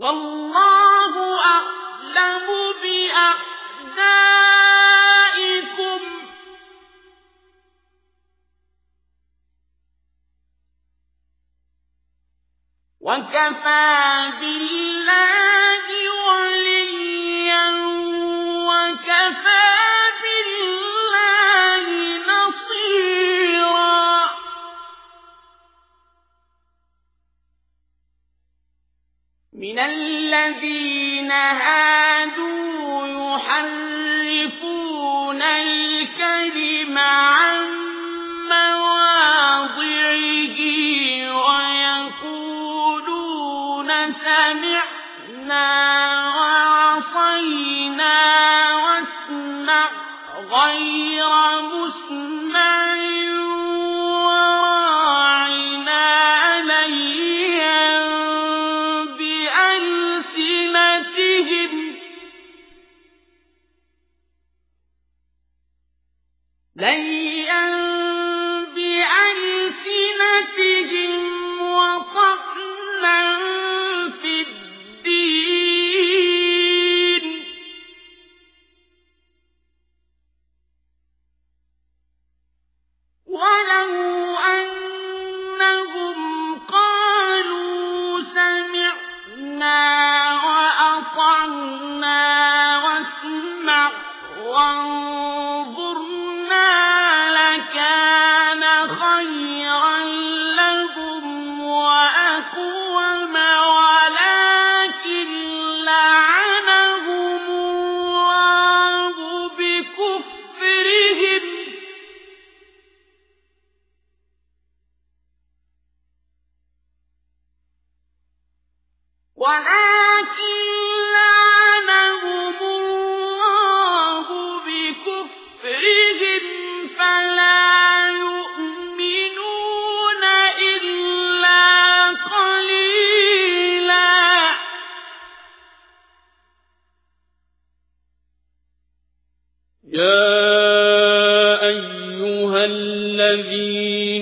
والله أعلم بأعدائكم. وكفى بالله من الذين هادوا يحرفون الكلم عن مواضعه ويقولون سمعنا D'accord.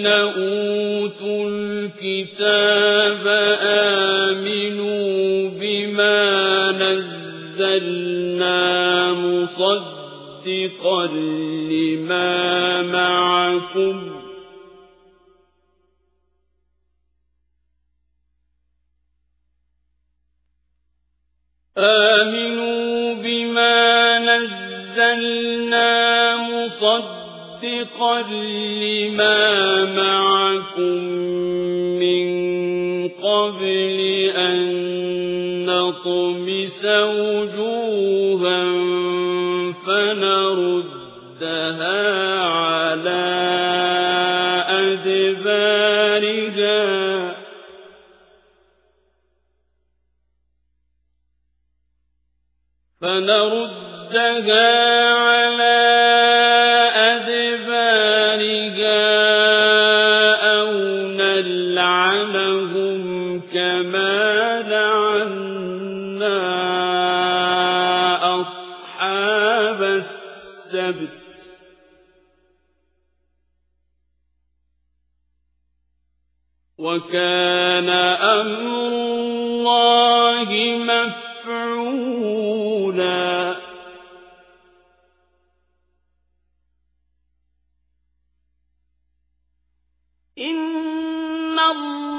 أوتوا الكتاب آمنوا بما نزلنا مصدقا لما معكم. آمنوا بما نزلنا مصدقا لما معكم من قبل أن نطمس وجوها فنردها على أدبارها. فنردها على نلعنهم كما لعنا أصحاب السبت وكان أمر الله مفعولا إن به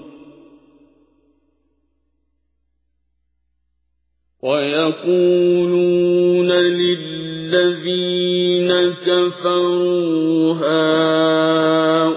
ويقولون للذين كفروا هؤلاء